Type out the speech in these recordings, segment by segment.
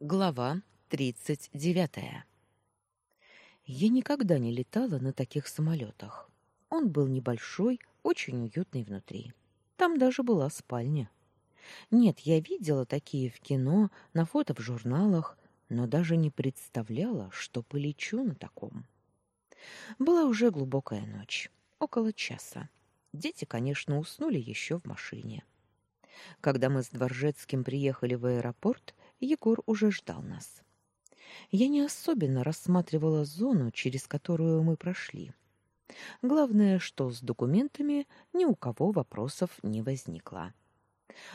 Глава тридцать девятая. Я никогда не летала на таких самолетах. Он был небольшой, очень уютный внутри. Там даже была спальня. Нет, я видела такие в кино, на фото в журналах, но даже не представляла, что полечу на таком. Была уже глубокая ночь, около часа. Дети, конечно, уснули еще в машине. Когда мы с Дворжецким приехали в аэропорт, Егор уже ждал нас. Я не особенно рассматривала зону, через которую мы прошли. Главное, что с документами ни у кого вопросов не возникло.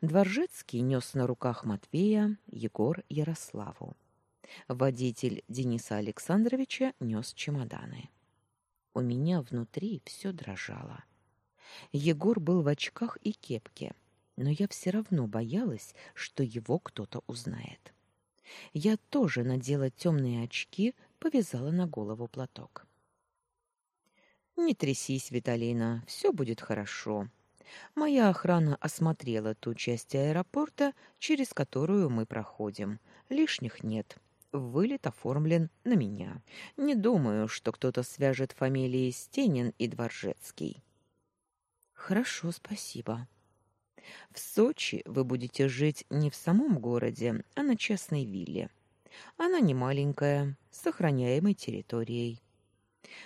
Дворжецкий нес на руках Матвея, Егор Ярославу. Водитель Дениса Александровича нес чемоданы. У меня внутри все дрожало. Егор был в очках и кепке но я все равно боялась, что его кто-то узнает. Я тоже надела темные очки, повязала на голову платок. Не трясись, Виталина, все будет хорошо. Моя охрана осмотрела ту часть аэропорта, через которую мы проходим. Лишних нет. Вылет оформлен на меня. Не думаю, что кто-то свяжет фамилии Стенин и Дворжецкий. Хорошо, спасибо. В Сочи вы будете жить не в самом городе, а на частной вилле. Она не маленькая, с охраняемой территорией.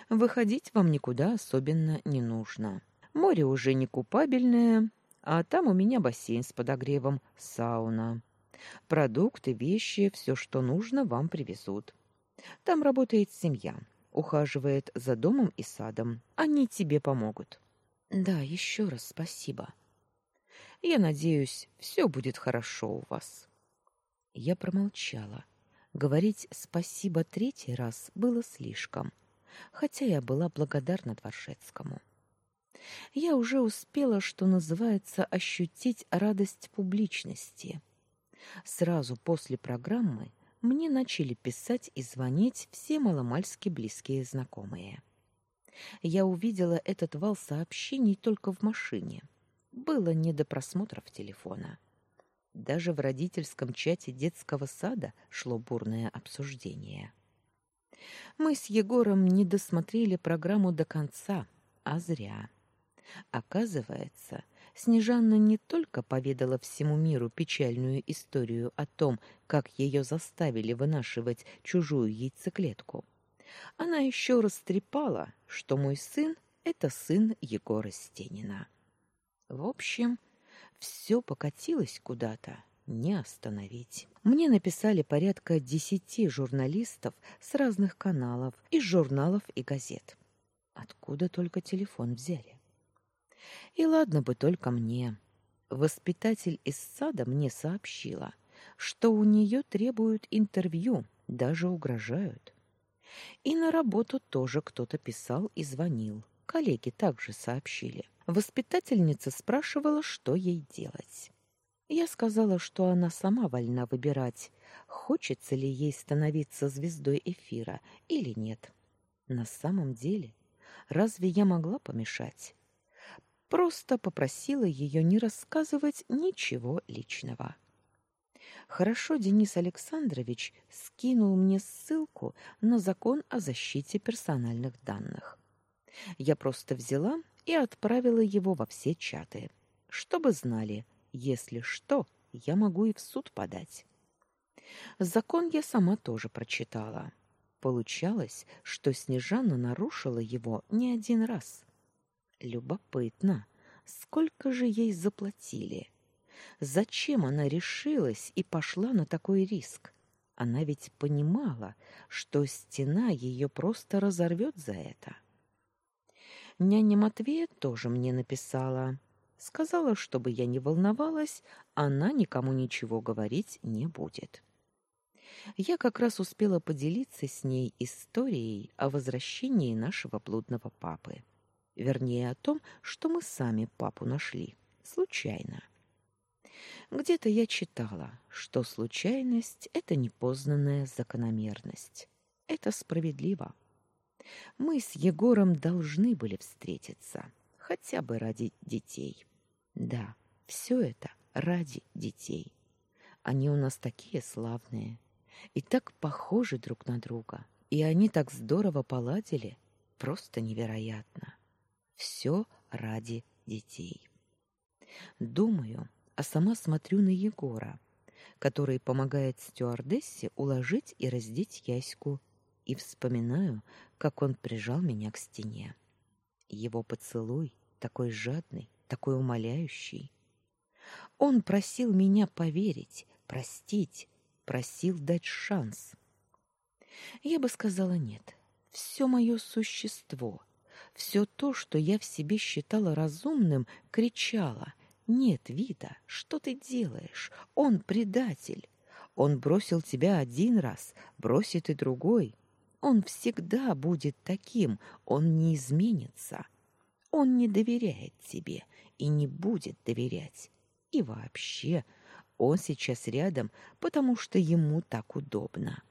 Выходить вам никуда особенно не нужно. Море уже не купабельное, а там у меня бассейн с подогревом, сауна. Продукты, вещи, все, что нужно, вам привезут. Там работает семья, ухаживает за домом и садом. Они тебе помогут. Да, еще раз спасибо. Я надеюсь, все будет хорошо у вас. Я промолчала. Говорить спасибо третий раз было слишком, хотя я была благодарна Дворшецкому. Я уже успела, что называется, ощутить радость публичности. Сразу после программы мне начали писать и звонить все маломальски близкие знакомые. Я увидела этот вал сообщений только в машине — было не до просмотров телефона. Даже в родительском чате детского сада шло бурное обсуждение. Мы с Егором не досмотрели программу до конца, а зря. Оказывается, Снежанна не только поведала всему миру печальную историю о том, как ее заставили вынашивать чужую яйцеклетку. Она еще растрепала, что мой сын — это сын Егора Стенина. В общем, все покатилось куда-то, не остановить. Мне написали порядка десяти журналистов с разных каналов, из журналов и газет. Откуда только телефон взяли? И ладно бы только мне. Воспитатель из сада мне сообщила, что у нее требуют интервью, даже угрожают. И на работу тоже кто-то писал и звонил. Коллеги также сообщили. Воспитательница спрашивала, что ей делать. Я сказала, что она сама вольна выбирать, хочется ли ей становиться звездой эфира или нет. На самом деле, разве я могла помешать? Просто попросила ее не рассказывать ничего личного. Хорошо Денис Александрович скинул мне ссылку на закон о защите персональных данных. Я просто взяла и отправила его во все чаты, чтобы знали, если что, я могу и в суд подать. Закон я сама тоже прочитала. Получалось, что Снежана нарушила его не один раз. Любопытно, сколько же ей заплатили? Зачем она решилась и пошла на такой риск? Она ведь понимала, что стена ее просто разорвет за это. — Няня Матвея тоже мне написала. Сказала, чтобы я не волновалась, она никому ничего говорить не будет. Я как раз успела поделиться с ней историей о возвращении нашего блудного папы. Вернее, о том, что мы сами папу нашли. Случайно. Где-то я читала, что случайность — это непознанная закономерность. Это справедливо. Мы с Егором должны были встретиться, хотя бы ради детей. Да, все это ради детей. Они у нас такие славные. И так похожи друг на друга. И они так здорово поладили. Просто невероятно. Все ради детей. Думаю, а сама смотрю на Егора, который помогает стюардессе уложить и раздеть Яську, и вспоминаю, как он прижал меня к стене. Его поцелуй такой жадный, такой умоляющий. Он просил меня поверить, простить, просил дать шанс. Я бы сказала нет. Все мое существо, все то, что я в себе считала разумным, кричало «Нет, Вита, что ты делаешь? Он предатель. Он бросил тебя один раз, бросит и другой. Он всегда будет таким, он не изменится. Он не доверяет тебе и не будет доверять. И вообще, он сейчас рядом, потому что ему так удобно.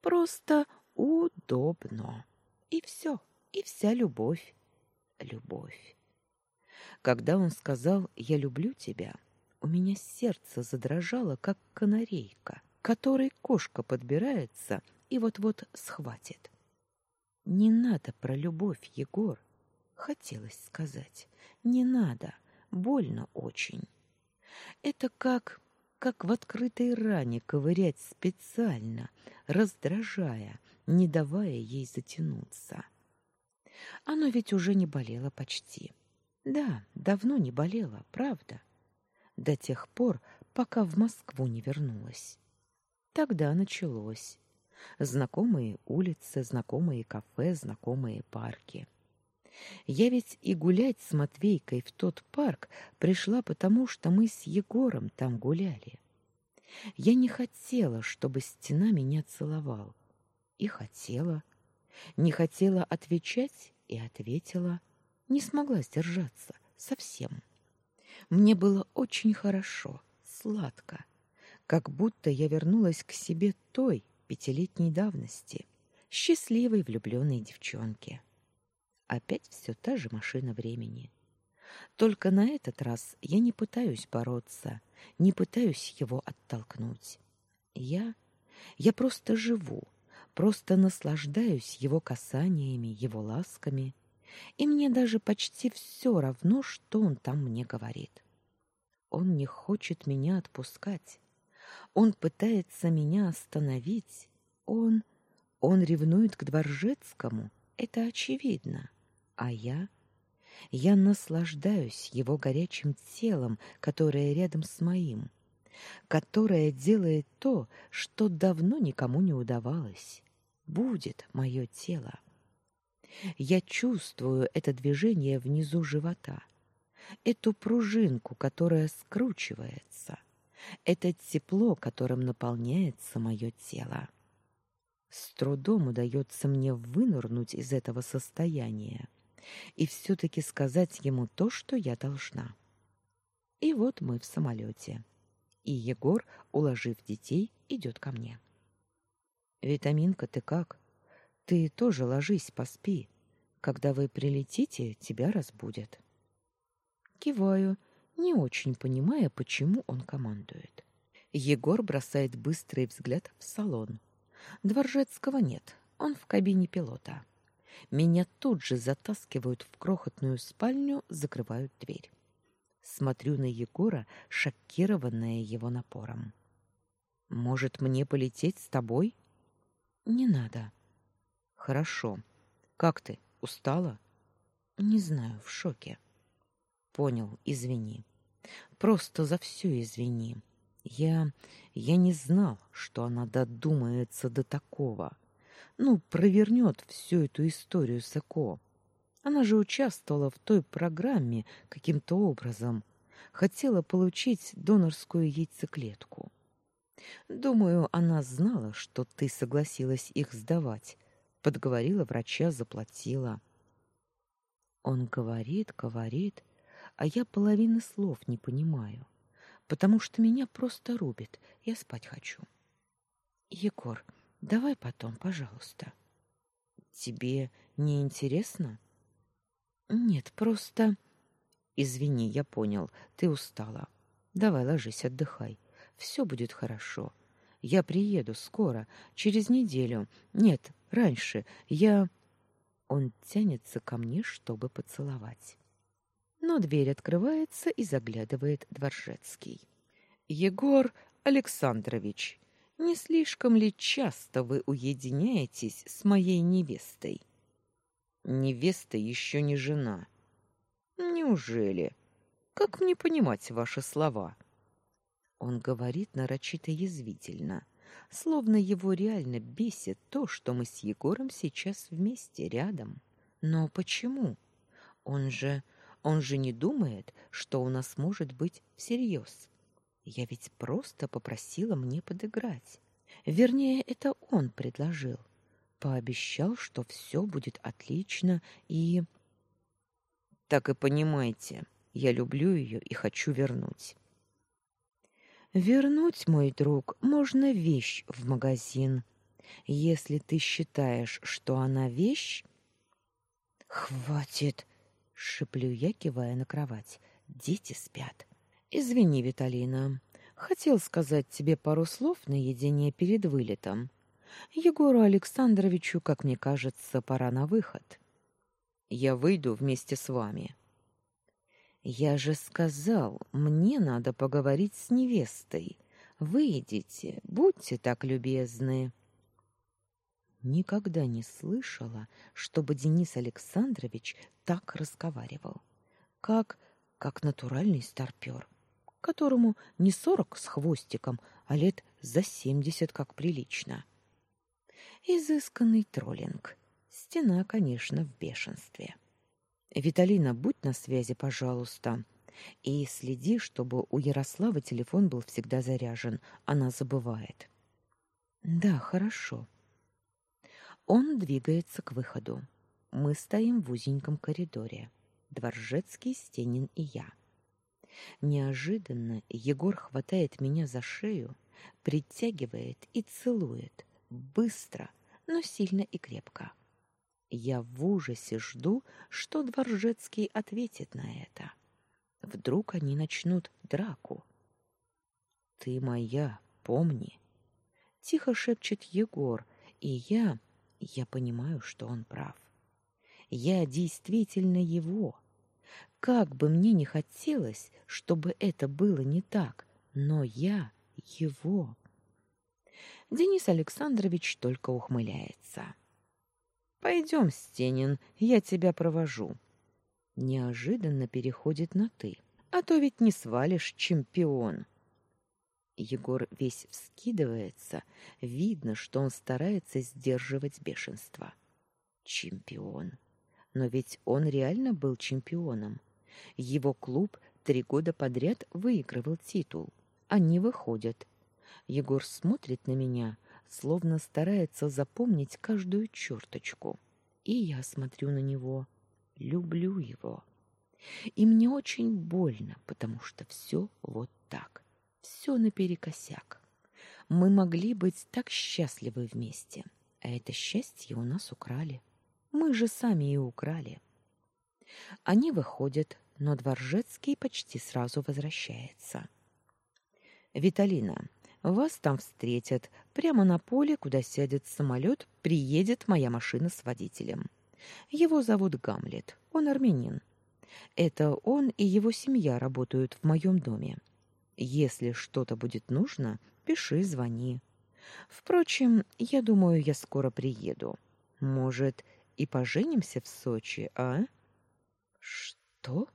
Просто удобно. И все, и вся любовь. Любовь. Когда он сказал «я люблю тебя», у меня сердце задрожало, как канарейка, которой кошка подбирается и вот-вот схватит. Не надо про любовь, Егор. Хотелось сказать. Не надо. Больно очень. Это как как в открытой ране ковырять специально, раздражая, не давая ей затянуться. Оно ведь уже не болело почти. Да, давно не болело, правда. До тех пор, пока в Москву не вернулась. Тогда началось. Знакомые улицы, знакомые кафе, знакомые парки. Я ведь и гулять с Матвейкой в тот парк пришла потому, что мы с Егором там гуляли. Я не хотела, чтобы стена меня целовал. И хотела. Не хотела отвечать и ответила. Не смогла сдержаться совсем. Мне было очень хорошо, сладко, как будто я вернулась к себе той пятилетней давности, счастливой влюбленной девчонке. Опять все та же машина времени. Только на этот раз я не пытаюсь бороться, не пытаюсь его оттолкнуть. Я... я просто живу, просто наслаждаюсь его касаниями, его ласками, и мне даже почти все равно, что он там мне говорит. Он не хочет меня отпускать. Он пытается меня остановить. Он... он ревнует к Дворжецкому. Это очевидно. А я... Я наслаждаюсь его горячим телом, которое рядом с моим, которое делает то, что давно никому не удавалось. Будет мое тело. Я чувствую это движение внизу живота, эту пружинку, которая скручивается, это тепло, которым наполняется мое тело. С трудом удается мне вынырнуть из этого состояния и все-таки сказать ему то, что я должна. И вот мы в самолете. И Егор, уложив детей, идет ко мне. «Витаминка, ты как? Ты тоже ложись, поспи. Когда вы прилетите, тебя разбудят». Киваю, не очень понимая, почему он командует. Егор бросает быстрый взгляд в салон. Дворжецкого нет, он в кабине пилота. Меня тут же затаскивают в крохотную спальню, закрывают дверь. Смотрю на Егора, шокированная его напором. Может, мне полететь с тобой? Не надо. Хорошо. Как ты? Устала? Не знаю, в шоке. Понял, извини. Просто за все извини. Я я не знал, что она додумается до такого ну, провернет всю эту историю с ЭКО. Она же участвовала в той программе каким-то образом. Хотела получить донорскую яйцеклетку. Думаю, она знала, что ты согласилась их сдавать. Подговорила врача, заплатила. Он говорит, говорит, а я половины слов не понимаю, потому что меня просто рубит. Я спать хочу. Егор, Давай потом, пожалуйста. Тебе не интересно? Нет, просто Извини, я понял. Ты устала. Давай ложись, отдыхай. Все будет хорошо. Я приеду скоро, через неделю. Нет, раньше. Я Он тянется ко мне, чтобы поцеловать. Но дверь открывается и заглядывает Дворжецкий. Егор Александрович, не слишком ли часто вы уединяетесь с моей невестой? Невеста еще не жена. Неужели? Как мне понимать ваши слова? Он говорит нарочито язвительно, словно его реально бесит то, что мы с Егором сейчас вместе рядом. Но почему? Он же, он же не думает, что у нас может быть всерьез. Я ведь просто попросила мне подыграть. Вернее, это он предложил. Пообещал, что все будет отлично и так и понимаете, я люблю ее и хочу вернуть. Вернуть, мой друг, можно вещь в магазин. Если ты считаешь, что она вещь... Хватит, шиплю я, кивая на кровать. Дети спят. Извини, Виталина. Хотел сказать тебе пару слов наедине перед вылетом. Егору Александровичу, как мне кажется, пора на выход. Я выйду вместе с вами. Я же сказал, мне надо поговорить с невестой. Выйдите, будьте так любезны. Никогда не слышала, чтобы Денис Александрович так разговаривал. Как как натуральный старпер, которому не сорок с хвостиком, а лет за семьдесят как прилично. Изысканный троллинг. Стена, конечно, в бешенстве. Виталина, будь на связи, пожалуйста. И следи, чтобы у Ярослава телефон был всегда заряжен. Она забывает. Да, хорошо. Он двигается к выходу. Мы стоим в узеньком коридоре. Дворжецкий, Стенин и я. Неожиданно Егор хватает меня за шею, притягивает и целует. Быстро, но сильно и крепко. Я в ужасе жду, что Дворжецкий ответит на это. Вдруг они начнут драку. Ты моя, помни, тихо шепчет Егор, и я, я понимаю, что он прав. Я действительно его. Как бы мне ни хотелось, чтобы это было не так, но я его. Денис Александрович только ухмыляется. Пойдем, Стенин, я тебя провожу. Неожиданно переходит на ты. А то ведь не свалишь, чемпион. Егор весь вскидывается, видно, что он старается сдерживать бешенство. Чемпион. Но ведь он реально был чемпионом. Его клуб три года подряд выигрывал титул. Они выходят. Егор смотрит на меня, словно старается запомнить каждую черточку. И я смотрю на него, люблю его. И мне очень больно, потому что все вот так, все наперекосяк. Мы могли быть так счастливы вместе, а это счастье у нас украли. Мы же сами и украли. Они выходят, но Дворжецкий почти сразу возвращается. «Виталина, вас там встретят. Прямо на поле, куда сядет самолет, приедет моя машина с водителем. Его зовут Гамлет. Он армянин. Это он и его семья работают в моем доме. Если что-то будет нужно, пиши, звони. Впрочем, я думаю, я скоро приеду. Может, и поженимся в Сочи, а? Что?